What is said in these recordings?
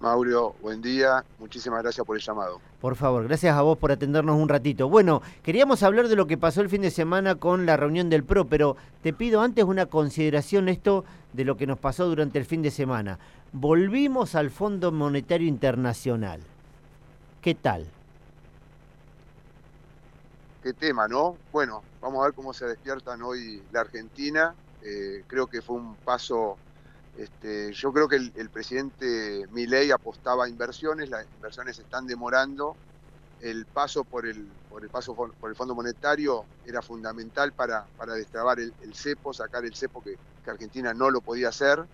Mauro, buen día. Muchísimas gracias por el llamado. Por favor, gracias a vos por atendernos un ratito. Bueno, queríamos hablar de lo que pasó el fin de semana con la reunión del PRO, pero te pido antes una consideración esto de lo que nos pasó durante el fin de semana. Volvimos al Fondo Monetario Internacional. ¿Qué tal? Qué tema, ¿no? Bueno, vamos a ver cómo se despiertan hoy la Argentina. Eh, creo que fue un paso este, yo creo que el, presidente Milei apostaba a inversiones, las inversiones están demorando. El paso por el, por el paso por, el Fondo Monetario era fundamental para, para destrabar el, cepo, sacar el cepo que, Argentina no lo podía hacer.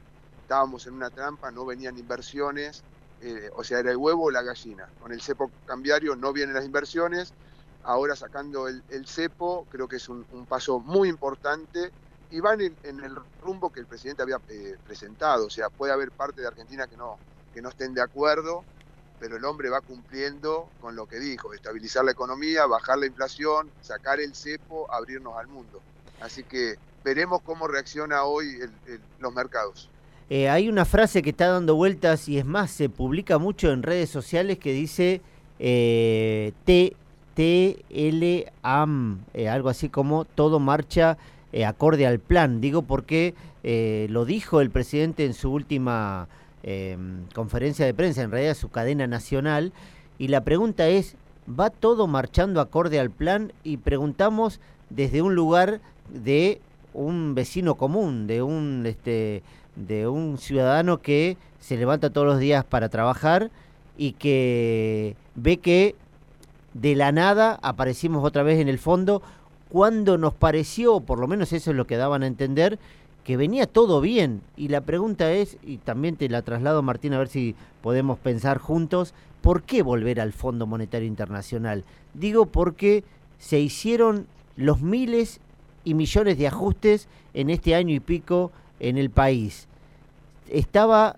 Estábamos en una trampa, no venían inversiones, eh, o sea, era el huevo o la gallina. Con el cepo cambiario no vienen las inversiones. Ahora sacando el, cepo, creo que es un paso muy importante y van en, el rumbo que el presidente había eh, presentado. O sea, puede haber parte de Argentina que no, que no estén de acuerdo, pero el hombre va cumpliendo con lo que dijo, estabilizar la economía, bajar la inflación, sacar el cepo, abrirnos al mundo. Así que veremos cómo reacciona hoy los mercados. Eh, hay una frase que está dando vueltas y es más, se publica mucho en redes sociales que dice eh, T, T, L, AM, eh, algo así como todo marcha eh, acorde al plan. Digo porque eh, lo dijo el presidente en su última em, conferencia de prensa, en realidad su cadena nacional, y la pregunta es, ¿va todo marchando acorde al plan? Y preguntamos desde un lugar de un vecino común, de un, este, de un ciudadano que se levanta todos los días para trabajar y que ve que de la nada aparecimos otra vez en el fondo cuando nos pareció, por lo menos eso es lo que daban a entender, que venía todo bien. Y la pregunta es, y también te la traslado Martín a ver si podemos pensar juntos, ¿por qué volver al Fondo Monetario Internacional? Digo porque se hicieron los miles y millones de ajustes en este año y pico en el país. Estaba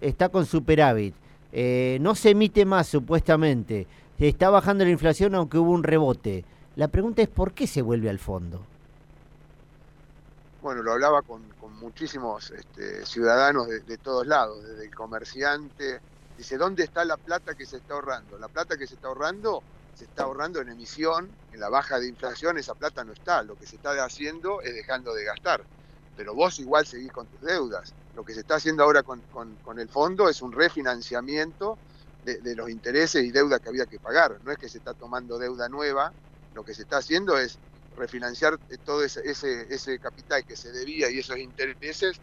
está con superávit, eh, no se emite más supuestamente, está bajando la inflación aunque hubo un rebote la pregunta es ¿por qué se vuelve al fondo? Bueno, lo hablaba con, muchísimos este, ciudadanos de, todos lados, desde el comerciante. Dice, ¿dónde está la plata que se está ahorrando? La plata que se está ahorrando se está ahorrando en emisión, en la baja de inflación, esa plata no está. Lo que se está haciendo es dejando de gastar. Pero vos igual seguís con tus deudas. Lo que se está haciendo ahora con, el fondo es un refinanciamiento de, de, los intereses y deuda que había que pagar. No es que se está tomando deuda nueva, lo que se está haciendo es refinanciar todo ese, ese, capital que se debía y esos intereses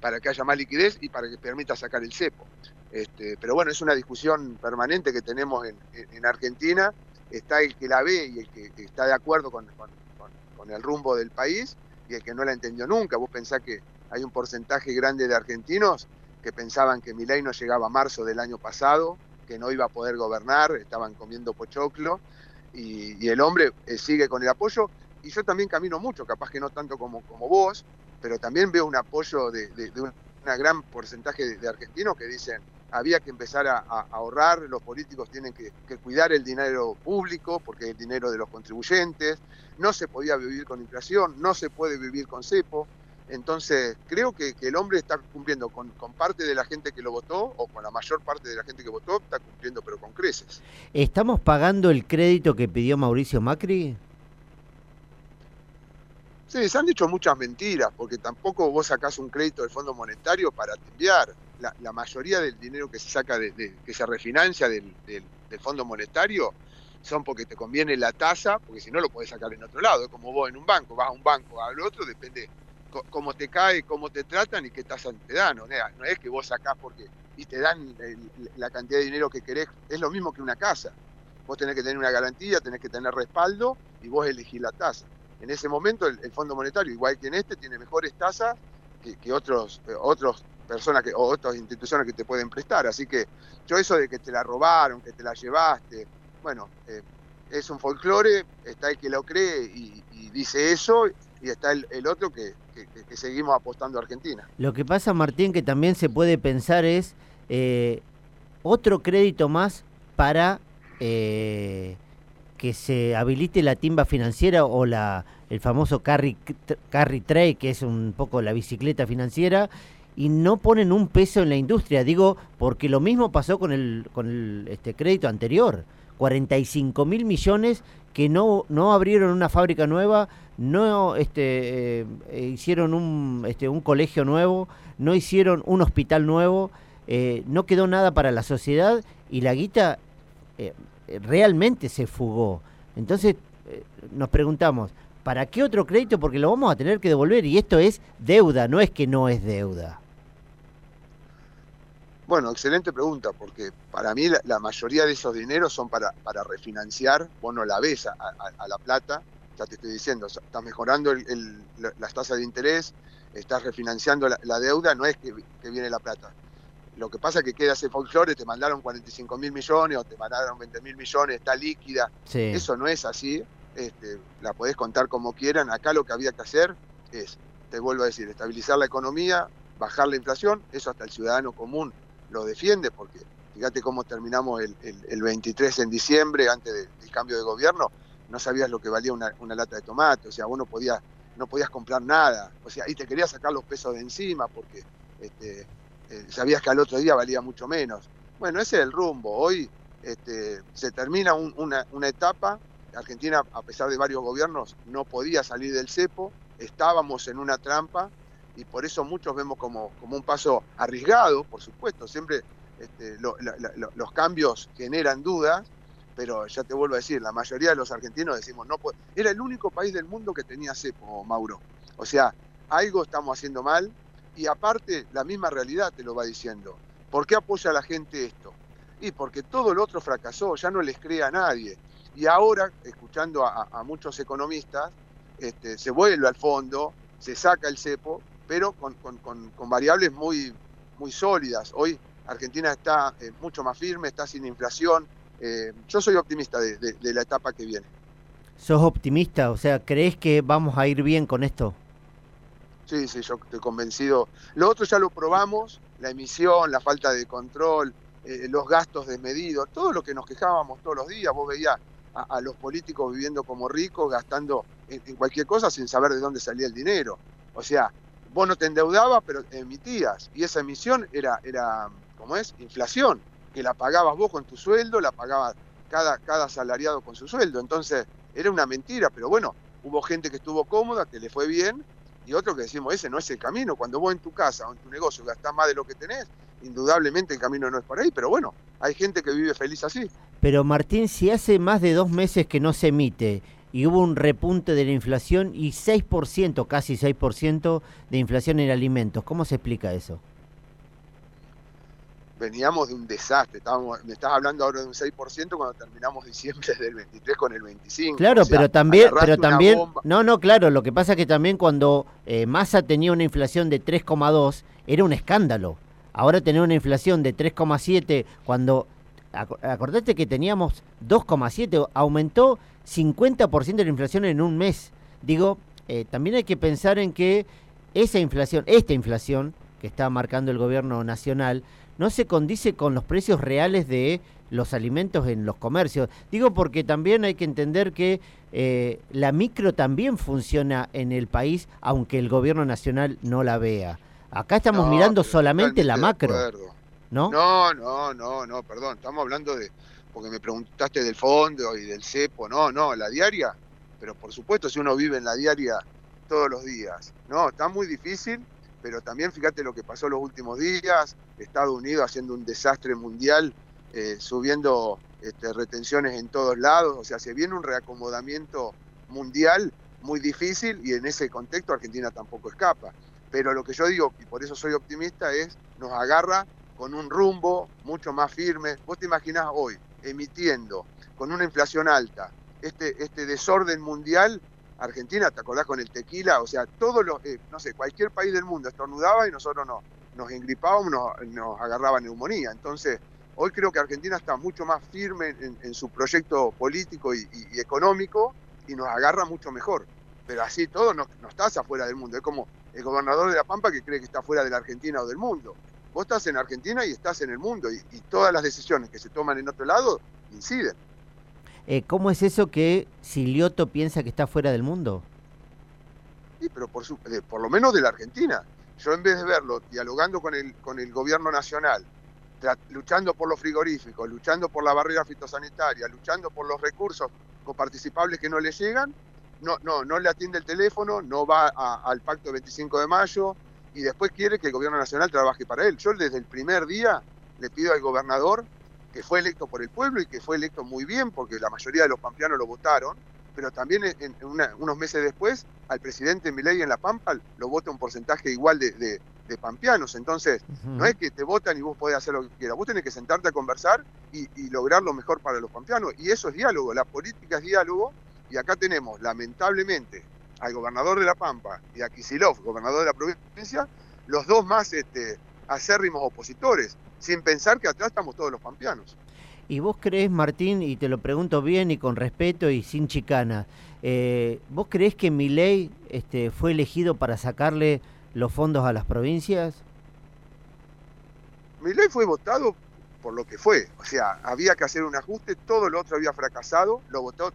para que haya más liquidez y para que permita sacar el cepo. Este, pero bueno, es una discusión permanente que tenemos en, Argentina. Está el que la ve y el que, está de acuerdo con, con, el rumbo del país y el que no la entendió nunca. Vos pensás que hay un porcentaje grande de argentinos que pensaban que Milei no llegaba a marzo del año pasado, que no iba a poder gobernar, estaban comiendo pochoclo y, el hombre eh, sigue con el apoyo. Y yo también camino mucho, capaz que no tanto como, como vos, pero también veo un apoyo de, un gran porcentaje de, argentinos que dicen había que empezar a, ahorrar, los políticos tienen que, cuidar el dinero público porque es el dinero de los contribuyentes, no se podía vivir con inflación, no se puede vivir con cepo. Entonces, creo que, el hombre está cumpliendo con, parte de la gente que lo votó, o con la mayor parte de la gente que votó, está cumpliendo, pero con creces. ¿Estamos pagando el crédito que pidió Mauricio Macri? Sí, se han dicho muchas mentiras, porque tampoco vos sacás un crédito del Fondo Monetario para enviar. La, mayoría del dinero que se saca, de, que se refinancia del, del, del Fondo Monetario, son porque te conviene la tasa, porque si no lo puedes sacar en otro lado. Es como vos en un banco, vas a un banco, al otro, depende cómo te cae, cómo te tratan y qué tasa te dan. No, es que vos sacás porque y te dan la cantidad de dinero que querés. Es lo mismo que una casa. Vos tenés que tener una garantía, tenés que tener respaldo y vos elegís la tasa. En ese momento el, Fondo Monetario, igual que en este, tiene mejores tasas que, otros, eh, otros personas que, o otras instituciones que te pueden prestar. Así que yo eso de que te la robaron, que te la llevaste, bueno, eh, es un folclore, está el que lo cree y, dice eso, y está el, otro que, seguimos apostando a Argentina. Lo que pasa, Martín, que también se puede pensar es eh, otro crédito más para eh, que se habilite la timba financiera o la el famoso carry, carry trade, que es un poco la bicicleta financiera, y no ponen un peso en la industria. Digo, porque lo mismo pasó con el, con el este, crédito anterior. 45 mil millones que no, no abrieron una fábrica nueva, no este, eh, hicieron un, este, un colegio nuevo, no hicieron un hospital nuevo, eh, no quedó nada para la sociedad y la guita eh, realmente se fugó. Entonces nos preguntamos, ¿para qué otro crédito? Porque lo vamos a tener que devolver y esto es deuda, no es que no es deuda. Bueno, excelente pregunta, porque para mí la, mayoría de esos dineros son para, para refinanciar, vos no la ves a, la plata, ya te estoy diciendo, estás mejorando las tasas de interés, estás refinanciando la, deuda, no es que, viene la plata. Lo que pasa es que queda ese folclore, te mandaron 45 mil millones o te mandaron 20 mil millones, está líquida. Eso no es así, este, la podés contar como quieran. Acá lo que había que hacer es, te vuelvo a decir, estabilizar la economía, bajar la inflación, eso hasta el ciudadano común lo defiende, porque fíjate cómo terminamos el, el, 23 en diciembre, antes del cambio de gobierno, no sabías lo que valía una, lata de tomate, o sea, vos no podías, no podías comprar nada, o sea, y te querías sacar los pesos de encima porque este, eh, sabías que al otro día valía mucho menos. Bueno, ese es el rumbo. Hoy este, se termina una, una etapa, Argentina, a pesar de varios gobiernos, no podía salir del cepo, estábamos en una trampa y por eso muchos vemos como, como un paso arriesgado, por supuesto, siempre este, los cambios generan dudas, pero ya te vuelvo a decir, la mayoría de los argentinos decimos, no era el único país del mundo que tenía cepo, Mauro. O sea, algo estamos haciendo mal y aparte la misma realidad te lo va diciendo. ¿Por qué apoya a la gente esto? Y porque todo lo otro fracasó, ya no les cree a nadie. Y ahora, escuchando a, muchos economistas, este, se vuelve al fondo, se saca el cepo pero con, variables muy, muy sólidas. Hoy Argentina está eh, mucho más firme, está sin inflación. Eh, yo soy optimista de, la etapa que viene. ¿Sos optimista? O sea, ¿crees que vamos a ir bien con esto? Sí, sí, yo estoy convencido. Lo otro ya lo probamos, la emisión, la falta de control, eh, los gastos desmedidos, todo lo que nos quejábamos todos los días. Vos veías a, los políticos viviendo como ricos, gastando en, cualquier cosa sin saber de dónde salía el dinero. O sea, vos no te endeudabas, pero emitías. Y esa emisión era, era ¿cómo es? Inflación, que la pagabas vos con tu sueldo, la pagaba cada, cada asalariado con su sueldo. Entonces, era una mentira, pero bueno, hubo gente que estuvo cómoda, que le fue bien, y otro que decimos, ese no es el camino. Cuando vos en tu casa o en tu negocio gastás más de lo que tenés, indudablemente el camino no es por ahí, pero bueno, hay gente que vive feliz así. Pero Martín, si hace más de dos meses que no se emite y hubo un repunte de la inflación y 6%, casi 6% de inflación en alimentos. ¿Cómo se explica eso? Veníamos de un desastre, estábamos, me estás hablando ahora de un 6% cuando terminamos diciembre del 23 con el 25. Claro, pero también, pero también, no, no, claro, lo que pasa es que también cuando eh, Massa tenía una inflación de 3,2 era un escándalo. Ahora tener una inflación de 3,7 cuando acordate que teníamos 2,7, aumentó 50% de la inflación en un mes. Digo, eh, también hay que pensar en que esa inflación, esta inflación que está marcando el gobierno nacional, no se condice con los precios reales de los alimentos en los comercios. Digo porque también hay que entender que eh, la micro también funciona en el país, aunque el gobierno nacional no la vea. Acá estamos mirando solamente la macro. ¿No? No, no, no, no, perdón. Estamos hablando de, porque me preguntaste del fondo y del cepo, no, no, la diaria, pero por supuesto si uno vive en la diaria todos los días, no, está muy difícil, pero también fíjate lo que pasó los últimos días, Estados Unidos haciendo un desastre mundial, eh, subiendo este, retenciones en todos lados, o sea, se viene un reacomodamiento mundial muy difícil y en ese contexto Argentina tampoco escapa. Pero lo que yo digo, y por eso soy optimista, es nos agarra con un rumbo mucho más firme. Vos te imaginás hoy, emitiendo con una inflación alta, este, este desorden mundial, Argentina, ¿te acordás con el tequila? O sea, todos los, eh, no sé, cualquier país del mundo estornudaba y nosotros no, nos engripábamos, nos, nos agarraba neumonía. Entonces, hoy creo que Argentina está mucho más firme en, su proyecto político y, económico y nos agarra mucho mejor. Pero así todo no, no estás afuera del mundo. Es como el gobernador de La Pampa que cree que está fuera de la Argentina o del mundo. Vos estás en Argentina y estás en el mundo y, todas las decisiones que se toman en otro lado inciden. Eh, ¿Cómo es eso que Silioto piensa que está fuera del mundo? Sí, pero por, por lo menos de la Argentina. yo en vez de verlo dialogando con el, con el gobierno nacional, luchando por los frigoríficos, luchando por la barrera fitosanitaria, luchando por los recursos coparticipables que no le llegan, no, no, no le atiende el teléfono, no va al pacto 25 de mayo y después quiere que el gobierno nacional trabaje para él. Yo desde el primer día le pido al gobernador, que fue electo por el pueblo y que fue electo muy bien porque la mayoría de los pampeanos lo votaron, pero también en, unos meses después al presidente Milei en La Pampa lo vota un porcentaje igual de, pampeanos. Entonces, no es que te votan y vos podés hacer lo que quieras, vos tenés que sentarte a conversar y, y lograr lo mejor para los pampeanos. Y eso es diálogo, la política es diálogo y acá tenemos, lamentablemente, al gobernador de La Pampa y a Kisilov, gobernador de la provincia, los dos más este, acérrimos opositores, sin pensar que atrás estamos todos los pampeanos. ¿Y vos crees, Martín, y te lo pregunto bien y con respeto y sin chicana, eh, ¿vos crees que mi ley este, fue elegido para sacarle los fondos a las provincias? Mi ley fue votado por lo que fue, o sea, había que hacer un ajuste, todo lo otro había fracasado, lo votó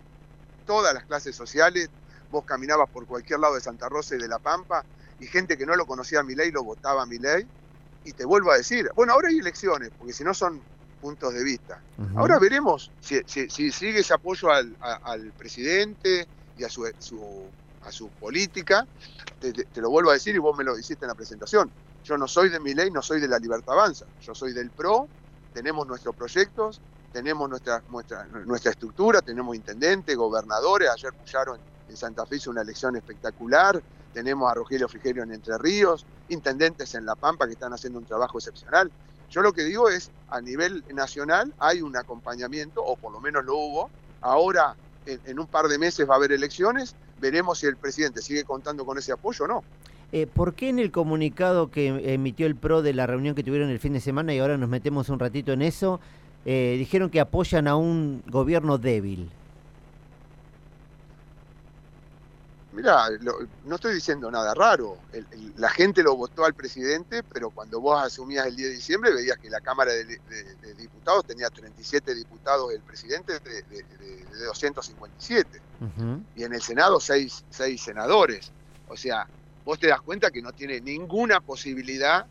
todas las clases sociales, vos caminabas por cualquier lado de Santa Rosa y de La Pampa, y gente que no lo conocía a mi ley lo votaba a mi ley. Y te vuelvo a decir, bueno, ahora hay elecciones, porque si no son puntos de vista. Ahora veremos si, sigue ese apoyo al, presidente y a su, a su política. Te, lo vuelvo a decir y vos me lo hiciste en la presentación. Yo no soy de mi ley, no soy de la Libertad Avanza. Yo soy del PRO, tenemos nuestros proyectos, tenemos nuestra, nuestra, nuestra estructura, tenemos intendentes, gobernadores, ayer Puyaron en Santa Fe hizo una elección espectacular, tenemos a Rogelio Frigerio en Entre Ríos, intendentes en La Pampa que están haciendo un trabajo excepcional. Yo lo que digo es, a nivel nacional hay un acompañamiento, o por lo menos lo hubo, ahora en, un par de meses va a haber elecciones, veremos si el presidente sigue contando con ese apoyo o no. Eh, ¿Por qué en el comunicado que emitió el PRO de la reunión que tuvieron el fin de semana, y ahora nos metemos un ratito en eso, eh, dijeron que apoyan a un gobierno débil. Mira, no estoy diciendo nada raro. la gente lo votó al presidente, pero cuando vos asumías el 10 de diciembre veías que la Cámara de, Diputados tenía 37 diputados, el presidente de, 257. Y en el Senado 6, 6 senadores. O sea, vos te das cuenta que no tiene ninguna posibilidad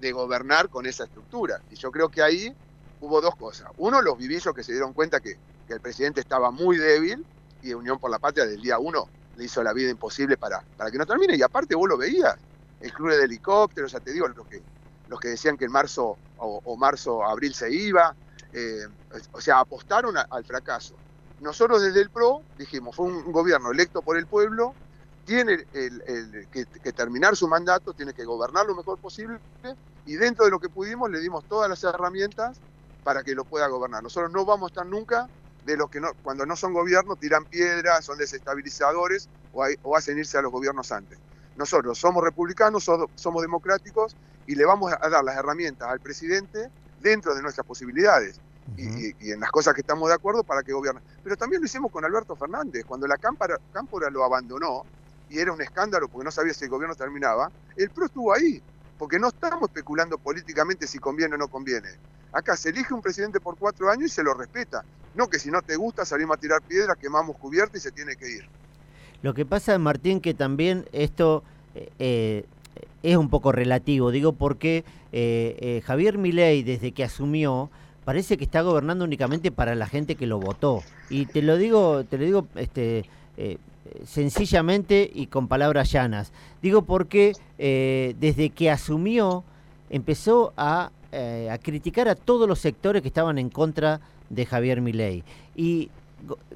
de gobernar con esa estructura. Y yo creo que ahí hubo dos cosas. Uno, los vivillos que se dieron cuenta que, el presidente estaba muy débil y Unión por la Patria del día uno le hizo la vida imposible para, para que no termine. Y aparte vos lo veías, el club de helicópteros, ya te digo, los que, los que decían que en marzo o, marzo, abril se iba, eh, o sea, apostaron al fracaso. Nosotros desde el PRO dijimos, fue un gobierno electo por el pueblo, tiene el, que, que, terminar su mandato, tiene que gobernar lo mejor posible y dentro de lo que pudimos le dimos todas las herramientas para que lo pueda gobernar. Nosotros no vamos a estar nunca de los que no, cuando no son gobiernos tiran piedras, son desestabilizadores o, hacen irse a los gobiernos antes. Nosotros somos republicanos, somos, democráticos y le vamos a dar las herramientas al presidente dentro de nuestras posibilidades y, en las cosas que estamos de acuerdo para que gobierne. Pero también lo hicimos con Alberto Fernández, cuando la Cámpora, Cámpora lo abandonó y era un escándalo porque no sabía si el gobierno terminaba, el PRO estuvo ahí, porque no estamos especulando políticamente si conviene o no conviene. Acá se elige un presidente por cuatro años y se lo respeta. No que si no te gusta salimos a tirar piedras, quemamos cubierta y se tiene que ir. Lo que pasa, Martín, que también esto eh, eh, es un poco relativo. Digo porque eh, Javier Milei, desde que asumió, parece que está gobernando únicamente para la gente que lo votó. Y te lo digo, te lo digo este, sencillamente y con palabras llanas. Digo porque desde que asumió empezó a eh, a criticar a todos los sectores que estaban en contra de Javier Milei. Y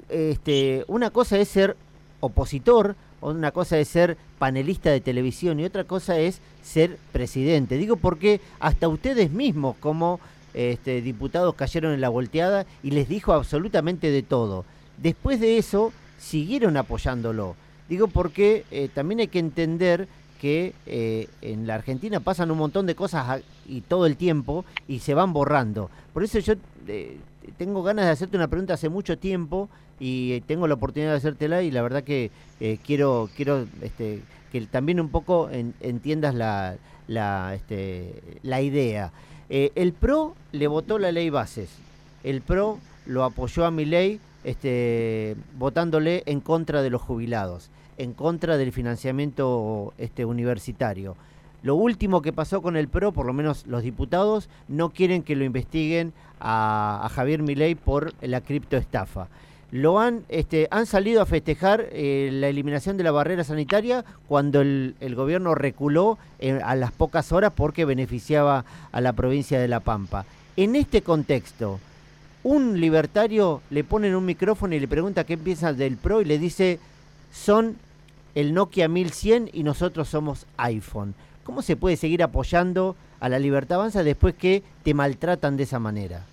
este, una cosa es ser opositor, una cosa es ser panelista de televisión y otra cosa es ser presidente. Digo porque hasta ustedes mismos como este, diputados cayeron en la volteada y les dijo absolutamente de todo. Después de eso siguieron apoyándolo. Digo porque eh, también hay que entender que eh, en la Argentina pasan un montón de cosas y todo el tiempo y se van borrando. Por eso yo eh, tengo ganas de hacerte una pregunta hace mucho tiempo y eh, tengo la oportunidad de hacértela y la verdad que quiero quiero este, que también un poco entiendas la, la, este, la idea. el PRO le votó la ley bases. El PRO lo apoyó a mi ley este, votándole en contra de los jubilados en contra del financiamiento este, universitario. lo último que pasó con el PRO, por lo menos los diputados, no quieren que lo investiguen a, Javier Milei por la criptoestafa. Lo han, este, han salido a festejar eh, la eliminación de la barrera sanitaria cuando el, gobierno reculó eh, a las pocas horas porque beneficiaba a la provincia de La Pampa. En este contexto, un libertario le pone en un micrófono y le pregunta qué piensa del PRO y le dice, son el Nokia 1100 y nosotros somos iPhone. ¿Cómo se puede seguir apoyando a la libertad avanza después que te maltratan de esa manera?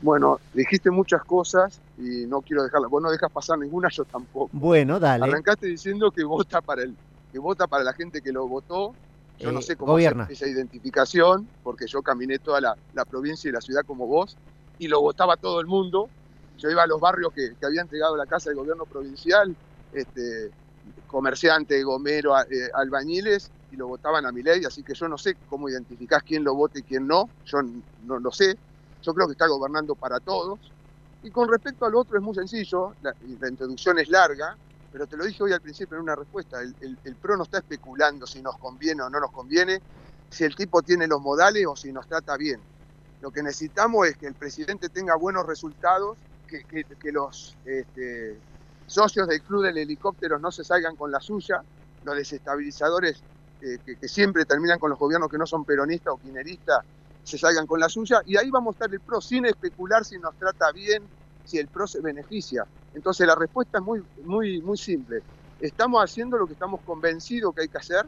Bueno, dijiste muchas cosas y no quiero dejarla. Vos no dejas pasar ninguna, yo tampoco. Bueno, dale. Arrancaste diciendo que vota para el, que vota para la gente que lo votó. Yo no eh, sé cómo hacer esa identificación, porque yo caminé toda la, provincia y la ciudad como vos, y lo votaba todo el mundo. Yo iba a los barrios que, que había entregado la casa del gobierno provincial, este, comerciantes, gomero, eh, albañiles, y lo votaban a mi ley, así que yo no sé cómo identificás quién lo vote y quién no, yo no lo sé. Yo creo que está gobernando para todos. Y con respecto al otro es muy sencillo, la, introducción es larga, pero te lo dije hoy al principio en una respuesta, el, PRO no está especulando si nos conviene o no nos conviene, si el tipo tiene los modales o si nos trata bien. Lo que necesitamos es que el presidente tenga buenos resultados, que, los este, socios del club del helicóptero no se salgan con la suya, los desestabilizadores eh, que, siempre terminan con los gobiernos que no son peronistas o quineristas se salgan con la suya y ahí vamos a estar el PRO sin especular si nos trata bien, si el PRO se beneficia. Entonces la respuesta es muy, muy, muy simple. Estamos haciendo lo que estamos convencidos que hay que hacer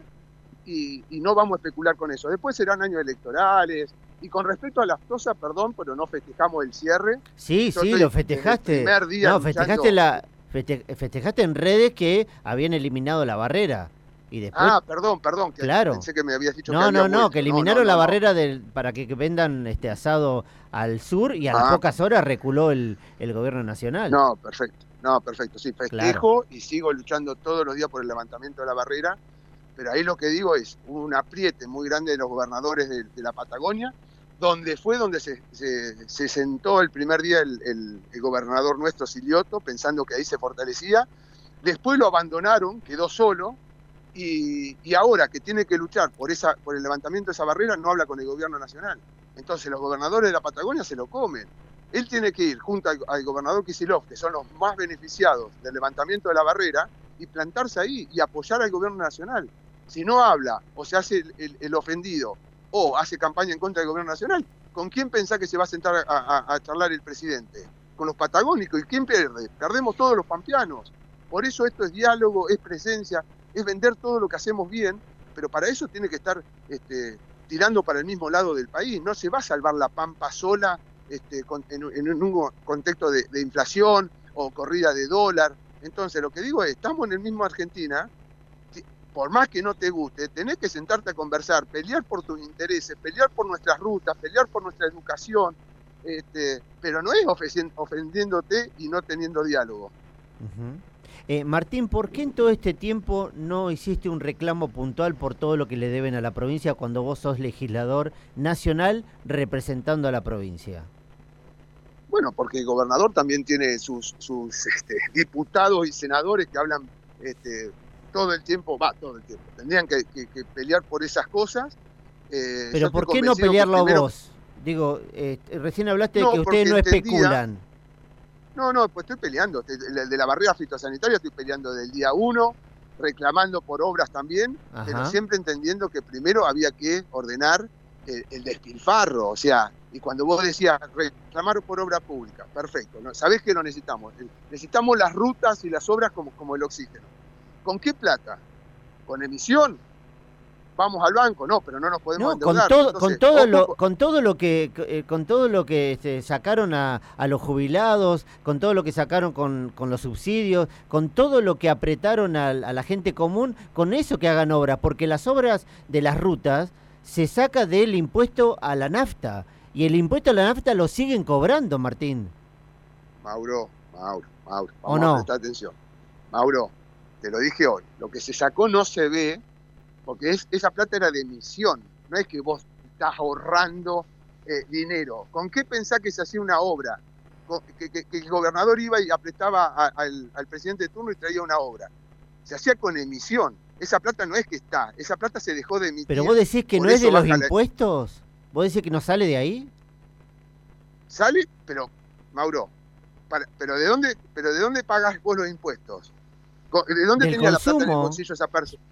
y, no vamos a especular con eso. Después serán años electorales y con respecto a las cosas, perdón, pero no festejamos el cierre. Sí, sí, lo festejaste. no, festejaste la festejaste en redes que habían eliminado la barrera. Ah, perdón, perdón, que claro. pensé que me habías dicho no, No, no, que eliminaron la barrera del, para que, vendan este asado al sur y a las ah. pocas horas reculó el, gobierno nacional. No, perfecto, no, perfecto, sí, festejo y sigo luchando todos los días por el levantamiento de la barrera, pero ahí lo que digo es un apriete muy grande de los gobernadores de, la Patagonia, donde fue donde se, se, sentó el primer día el, gobernador nuestro, Silioto, pensando que ahí se fortalecía, después lo abandonaron, quedó solo, y, ahora que tiene que luchar por, esa, por el levantamiento de esa barrera, no habla con el gobierno nacional. Entonces los gobernadores de la Patagonia se lo comen. Él tiene que ir junto al, gobernador Kisilov, que son los más beneficiados del levantamiento de la barrera, y plantarse ahí y apoyar al gobierno nacional. Si no habla o se hace el, ofendido o hace campaña en contra del gobierno nacional, ¿con quién pensá que se va a sentar a, charlar el presidente? Con los patagónicos. ¿Y quién pierde? Perdemos todos los pampeanos. Por eso esto es diálogo, es presencia, es vender todo lo que hacemos bien, pero para eso tiene que estar este, tirando para el mismo lado del país. No se va a salvar la pampa sola este, en, un contexto de, inflación o corrida de dólar. Entonces, lo que digo es, estamos en el mismo Argentina, por más que no te guste, tenés que sentarte a conversar, pelear por tus intereses, pelear por nuestras rutas, pelear por nuestra educación, este, pero no es ofendiéndote y no teniendo diálogo. Eh, Martín, ¿por qué en todo este tiempo no hiciste un reclamo puntual por todo lo que le deben a la provincia cuando vos sos legislador nacional representando a la provincia? Bueno, porque el gobernador también tiene sus, este, diputados y senadores que hablan este, todo el tiempo, va, todo el tiempo. Tendrían que, pelear por esas cosas. Eh, Pero ¿por qué no pelearlo vos? Digo, eh, recién hablaste de que ustedes no especulan. No, no, pues estoy peleando. De la barrera fitosanitaria estoy peleando del día uno, reclamando por obras también, pero siempre entendiendo que primero había que ordenar el, despilfarro. O sea, y cuando vos decías reclamar por obra pública, perfecto, ¿no? sabés que lo necesitamos. Necesitamos las rutas y las obras como, como el oxígeno. ¿Con qué plata? ¿Con emisión? vamos al banco, no, pero no nos podemos Con todo, con todo lo, con todo lo que, eh, con todo lo que este, sacaron a, los jubilados, con todo lo que sacaron con, los subsidios, con todo lo que apretaron a, la gente común, con eso que hagan obras, porque las obras de las rutas se saca del impuesto a la nafta y el impuesto a la nafta lo siguen cobrando, Martín. Mauro, Mauro, Mauro, vamos a prestar atención. Mauro, te lo dije hoy, lo que se sacó no se ve porque es, esa plata era de emisión, no es que vos estás ahorrando eh, dinero. ¿Con qué pensás que se hacía una obra? Que, el gobernador iba y apretaba al, presidente de turno y traía una obra. Se hacía con emisión. esa plata no es que está, esa plata se dejó de emitir. Pero vos decís que no es de los impuestos, vos decís que no sale de ahí. Sale, pero Mauro, pero de dónde, pero de dónde pagas vos los impuestos? ¿De dónde tenía la plata en el bolsillo esa persona?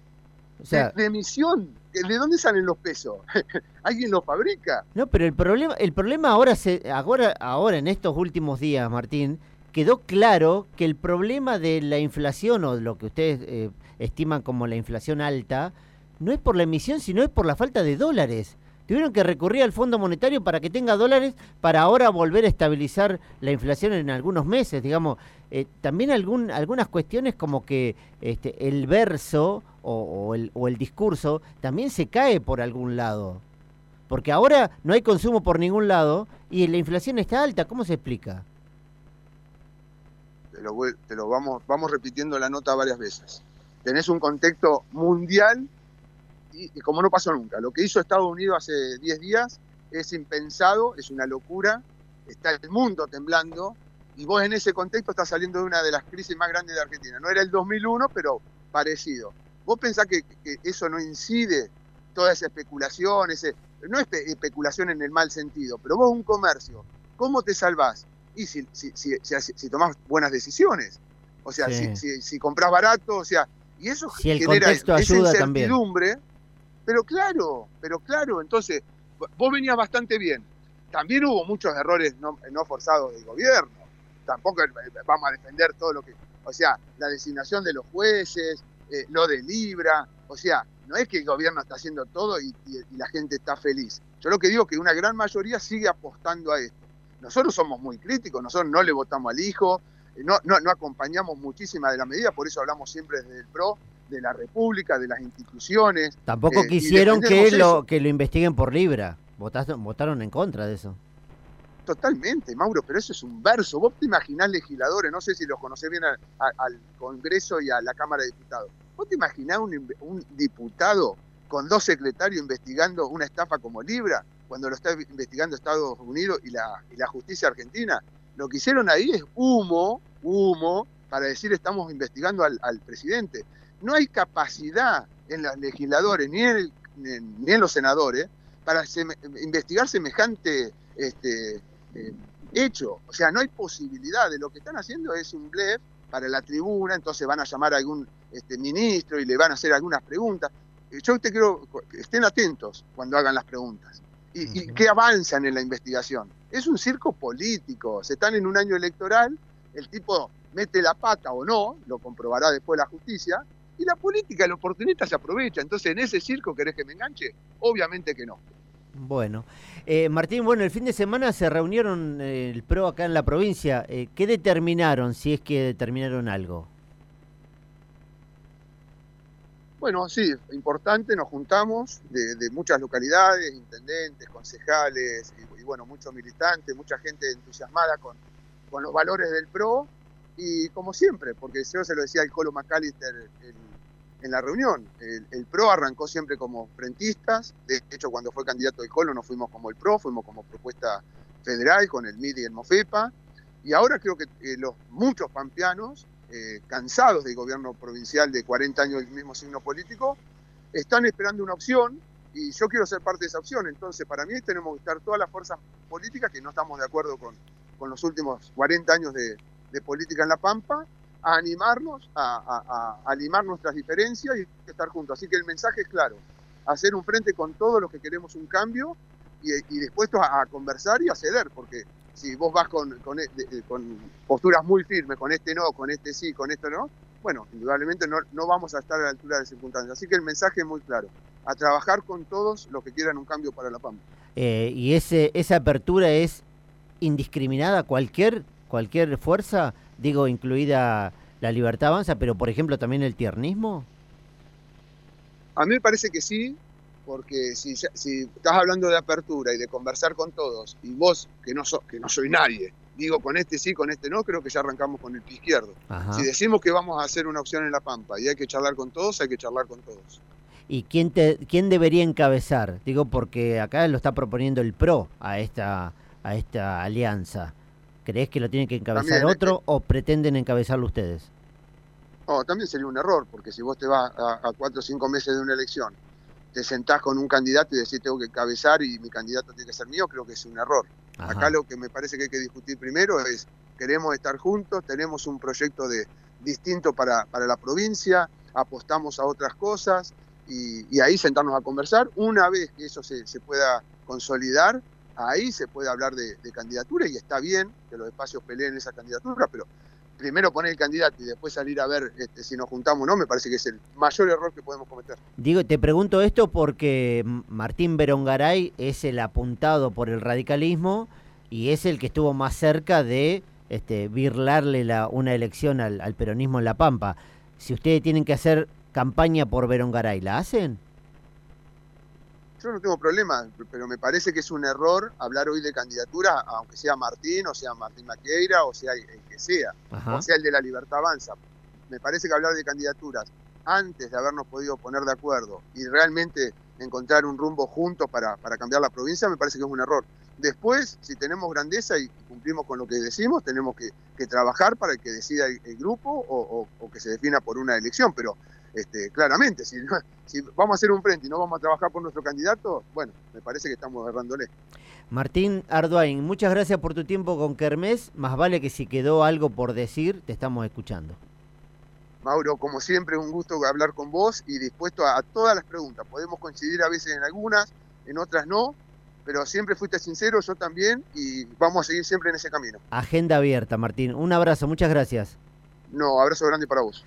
O sea, de, emisión. ¿De dónde salen los pesos? ¿Alguien los fabrica? No, pero el problema, el problema ahora, se, ahora, ahora en estos últimos días, Martín, quedó claro que el problema de la inflación o lo que ustedes eh, estiman como la inflación alta no es por la emisión, sino es por la falta de dólares. Tuvieron que recurrir al Fondo Monetario para que tenga dólares para ahora volver a estabilizar la inflación en algunos meses, digamos. Eh, también algunas cuestiones como que este, el verso o, el, o el discurso también se cae por algún lado. Porque ahora no hay consumo por ningún lado y la inflación está alta. ¿Cómo se explica? Te lo, te lo vamos, vamos repitiendo la nota varias veces. Tenés un contexto mundial y, como no pasó nunca. Lo que hizo Estados Unidos hace 10 días es impensado, es una locura, está el mundo temblando y vos en ese contexto estás saliendo de una de las crisis más grandes de Argentina. No era el 2001, pero parecido. ¿Vos pensás que, eso no incide toda esa especulación, ese, no es especulación en el mal sentido, pero vos un comercio, ¿cómo te salvás? Y si, si, si, tomás buenas decisiones, o sea, si, si, compras barato, o sea, y eso genera esa incertidumbre. Pero claro, pero claro, entonces, vos venías bastante bien. También hubo muchos errores no, forzados del gobierno. Tampoco eh, vamos a defender todo lo que... O sea, la designación de los jueces, eh, lo de Libra, o sea, no es que el gobierno está haciendo todo y, la gente está feliz. Yo lo que digo es que una gran mayoría sigue apostando a esto. Nosotros somos muy críticos, nosotros no le votamos al hijo, eh, no, no, acompañamos muchísimas de las medidas, por eso hablamos siempre desde el PRO, de la República, de las instituciones. Tampoco eh, quisieron que lo, que lo investiguen por Libra. Votaron, votaron en contra de eso. Totalmente, Mauro, pero eso es un verso. Vos te imaginás legisladores, no sé si los conocés bien al Congreso y a la Cámara de Diputados. ¿Vos te imaginás un, diputado con dos secretarios investigando una estafa como Libra, cuando lo está investigando Estados Unidos y la, y la justicia argentina? Lo que hicieron ahí es humo, humo, para decir estamos investigando al, al presidente no hay capacidad en los legisladores ni en, ni en los senadores para investigar semejante este, eh, hecho. O sea, no hay posibilidad. De lo que están haciendo es un blef para la tribuna, entonces van a llamar a algún este, ministro y le van a hacer algunas preguntas. Eh, yo te quiero que estén atentos cuando hagan las preguntas. Y, y que avanzan en la investigación. Es un circo político. Se están en un año electoral, el tipo mete la pata o no, lo comprobará después la justicia, y la política, el oportunista se aprovecha. Entonces, ¿en ese circo querés que me enganche? Obviamente que no. Bueno, eh, Martín, bueno, el fin de semana se reunieron eh, el PRO acá en la provincia. Eh, ¿Qué determinaron, si es que determinaron algo? Bueno, sí, importante, nos juntamos de, muchas localidades, intendentes, concejales y, bueno, muchos militantes, mucha gente entusiasmada con, con los valores del PRO y como siempre, porque yo se lo decía al Colo McAllister en la reunión, el, PRO arrancó siempre como frentistas, de hecho cuando fue candidato del Colo no fuimos como el PRO, fuimos como propuesta federal con el MIDI y el MOFEPA, y ahora creo que eh, los muchos pampeanos, eh, cansados del gobierno provincial de 40 años del mismo signo político, están esperando una opción y yo quiero ser parte de esa opción. Entonces, para mí tenemos que estar todas las fuerzas políticas que no estamos de acuerdo con, con los últimos 40 años de, de política en La Pampa, a animarnos, a, a, limar nuestras diferencias y estar juntos. Así que el mensaje es claro, hacer un frente con todos los que queremos un cambio y, dispuestos a, conversar y a ceder, porque si vos vas con, con, con, posturas muy firmes, con este no, con este sí, con esto no, bueno, indudablemente no, no vamos a estar a la altura de las circunstancias. Así que el mensaje es muy claro, a trabajar con todos los que quieran un cambio para La Pampa. Eh, y ese, esa apertura es indiscriminada, cualquier cualquier fuerza, digo, incluida la libertad avanza, pero por ejemplo también el tiernismo? A mí me parece que sí, porque si, si estás hablando de apertura y de conversar con todos, y vos, que no, que no soy nadie, digo con este sí, con este no, creo que ya arrancamos con el pie izquierdo. Si decimos que vamos a hacer una opción en La Pampa y hay que charlar con todos, hay que charlar con todos. ¿Y quién, te, quién debería encabezar? Digo, porque acá lo está proponiendo el PRO a esta, a esta alianza. ¿Crees que lo tiene que encabezar otro o pretenden encabezarlo ustedes? No, también sería un error, porque si vos te vas a, cuatro o cinco meses de una elección, te sentás con un candidato y decís tengo que cabezar y mi candidato tiene que ser mío, creo que es un error. Acá lo que me parece que hay que discutir primero es, queremos estar juntos, tenemos un proyecto de distinto para, para la provincia, apostamos a otras cosas y, ahí sentarnos a conversar. Una vez que eso se, se pueda consolidar, ahí se puede hablar de, de, candidatura y está bien que los espacios peleen esa candidatura, pero primero poner el candidato y después salir a ver este, si nos juntamos o no, me parece que es el mayor error que podemos cometer. Digo, te pregunto esto porque Martín Berongaray es el apuntado por el radicalismo y es el que estuvo más cerca de este, virlarle la, una elección al, al peronismo en La Pampa. Si ustedes tienen que hacer campaña por Berongaray, ¿la hacen? Yo no tengo problema, pero me parece que es un error hablar hoy de candidatura, aunque sea Martín, o sea Martín Maqueira, o sea el que sea, o sea el de la Libertad Avanza. Me parece que hablar de candidaturas antes de habernos podido poner de acuerdo y realmente encontrar un rumbo juntos para, para cambiar la provincia, me parece que es un error. Después, si tenemos grandeza y cumplimos con lo que decimos, tenemos que, trabajar para que decida el, grupo o, o, que se defina por una elección, pero este, claramente, si, si vamos a hacer un frente y no vamos a trabajar por nuestro candidato, bueno, me parece que estamos errándole. Martín Arduain, muchas gracias por tu tiempo con Kermés. Más vale que si quedó algo por decir, te estamos escuchando. Mauro, como siempre, un gusto hablar con vos y dispuesto a, todas las preguntas. Podemos coincidir a veces en algunas, en otras no, pero siempre fuiste sincero, yo también, y vamos a seguir siempre en ese camino. Agenda abierta, Martín. Un abrazo, muchas gracias. No, abrazo grande para vos.